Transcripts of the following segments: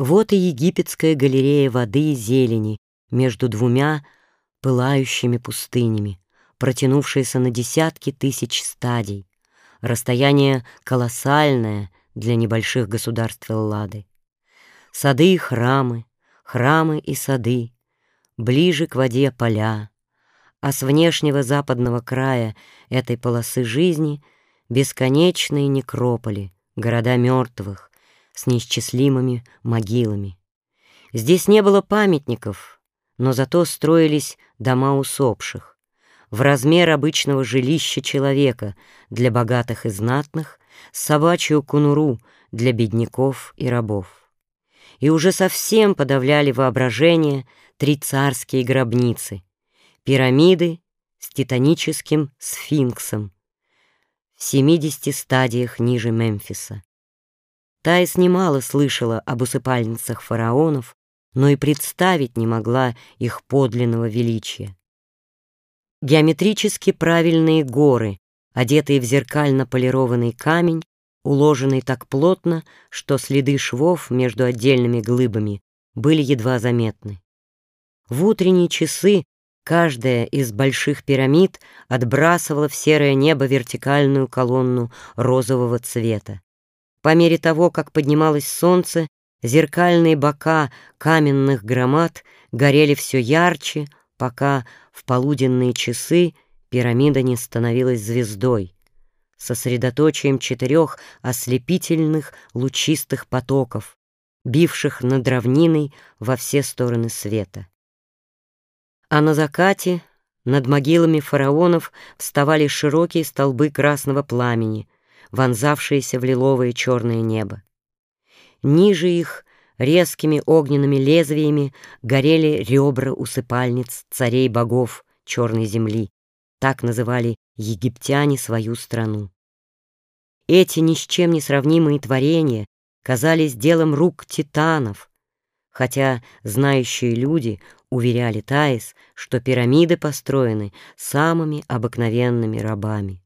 Вот и египетская галерея воды и зелени между двумя пылающими пустынями, протянувшаяся на десятки тысяч стадий. Расстояние колоссальное для небольших государств Эллады. Сады и храмы, храмы и сады, ближе к воде поля, а с внешнего западного края этой полосы жизни бесконечные некрополи, города мертвых, с неисчислимыми могилами. Здесь не было памятников, но зато строились дома усопших, в размер обычного жилища человека для богатых и знатных, собачью кунуру для бедняков и рабов и уже совсем подавляли воображение три царские гробницы, пирамиды с титаническим сфинксом в 70 стадиях ниже Мемфиса. Таис немало слышала об усыпальницах фараонов, но и представить не могла их подлинного величия. Геометрически правильные горы, одетые в зеркально полированный камень, уложенный так плотно, что следы швов между отдельными глыбами были едва заметны. В утренние часы каждая из больших пирамид отбрасывала в серое небо вертикальную колонну розового цвета. По мере того, как поднималось солнце, зеркальные бока каменных громад горели все ярче, пока в полуденные часы пирамида не становилась звездой, сосредоточием четырех ослепительных лучистых потоков, бивших над равниной во все стороны света. А на закате над могилами фараонов вставали широкие столбы красного пламени, вонзавшиеся в лиловое черное небо. Ниже их резкими огненными лезвиями горели ребра усыпальниц царей богов черной земли, так называли египтяне свою страну. Эти ни с чем не сравнимые творения казались делом рук титанов, хотя знающие люди уверяли Таис, что пирамиды построены самыми обыкновенными рабами.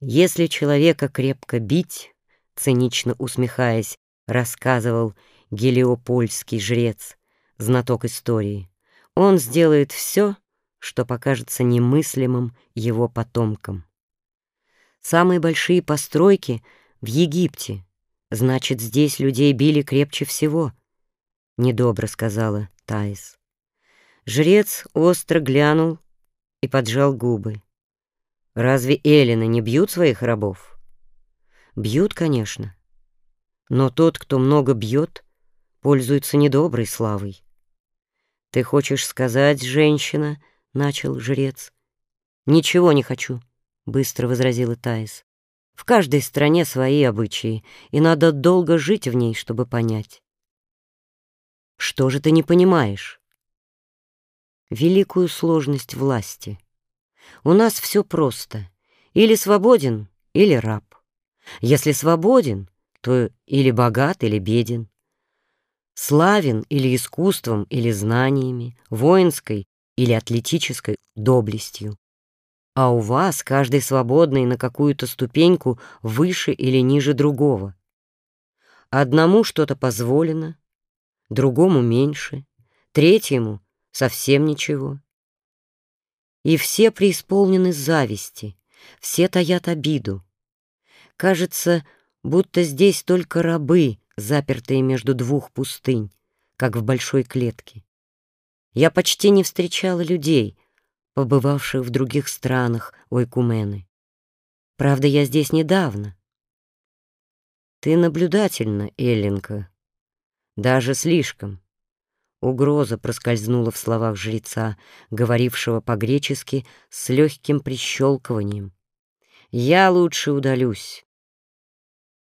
Если человека крепко бить, цинично усмехаясь, рассказывал гелиопольский жрец, знаток истории, он сделает все, что покажется немыслимым его потомкам. Самые большие постройки в Египте, значит, здесь людей били крепче всего, — недобро сказала Таис. Жрец остро глянул и поджал губы. Разве эллины не бьют своих рабов? Бьют, конечно. Но тот, кто много бьет, пользуется недоброй славой. Ты хочешь сказать, женщина, — начал жрец. «Ничего не хочу», — быстро возразила Таис. «В каждой стране свои обычаи, и надо долго жить в ней, чтобы понять». «Что же ты не понимаешь?» «Великую сложность власти. У нас все просто. Или свободен, или раб. Если свободен, то или богат, или беден. Славен или искусством, или знаниями, воинской или атлетической доблестью. А у вас каждый свободный на какую-то ступеньку выше или ниже другого. Одному что-то позволено, другому меньше, третьему совсем ничего. И все преисполнены зависти, все таят обиду. Кажется, будто здесь только рабы, запертые между двух пустынь, как в большой клетке. Я почти не встречала людей, побывавших в других странах Ойкумены. Правда, я здесь недавно. Ты наблюдательна, Эллинка. Даже слишком. Угроза проскользнула в словах жреца, говорившего по-гречески с легким прищелкиванием. «Я лучше удалюсь.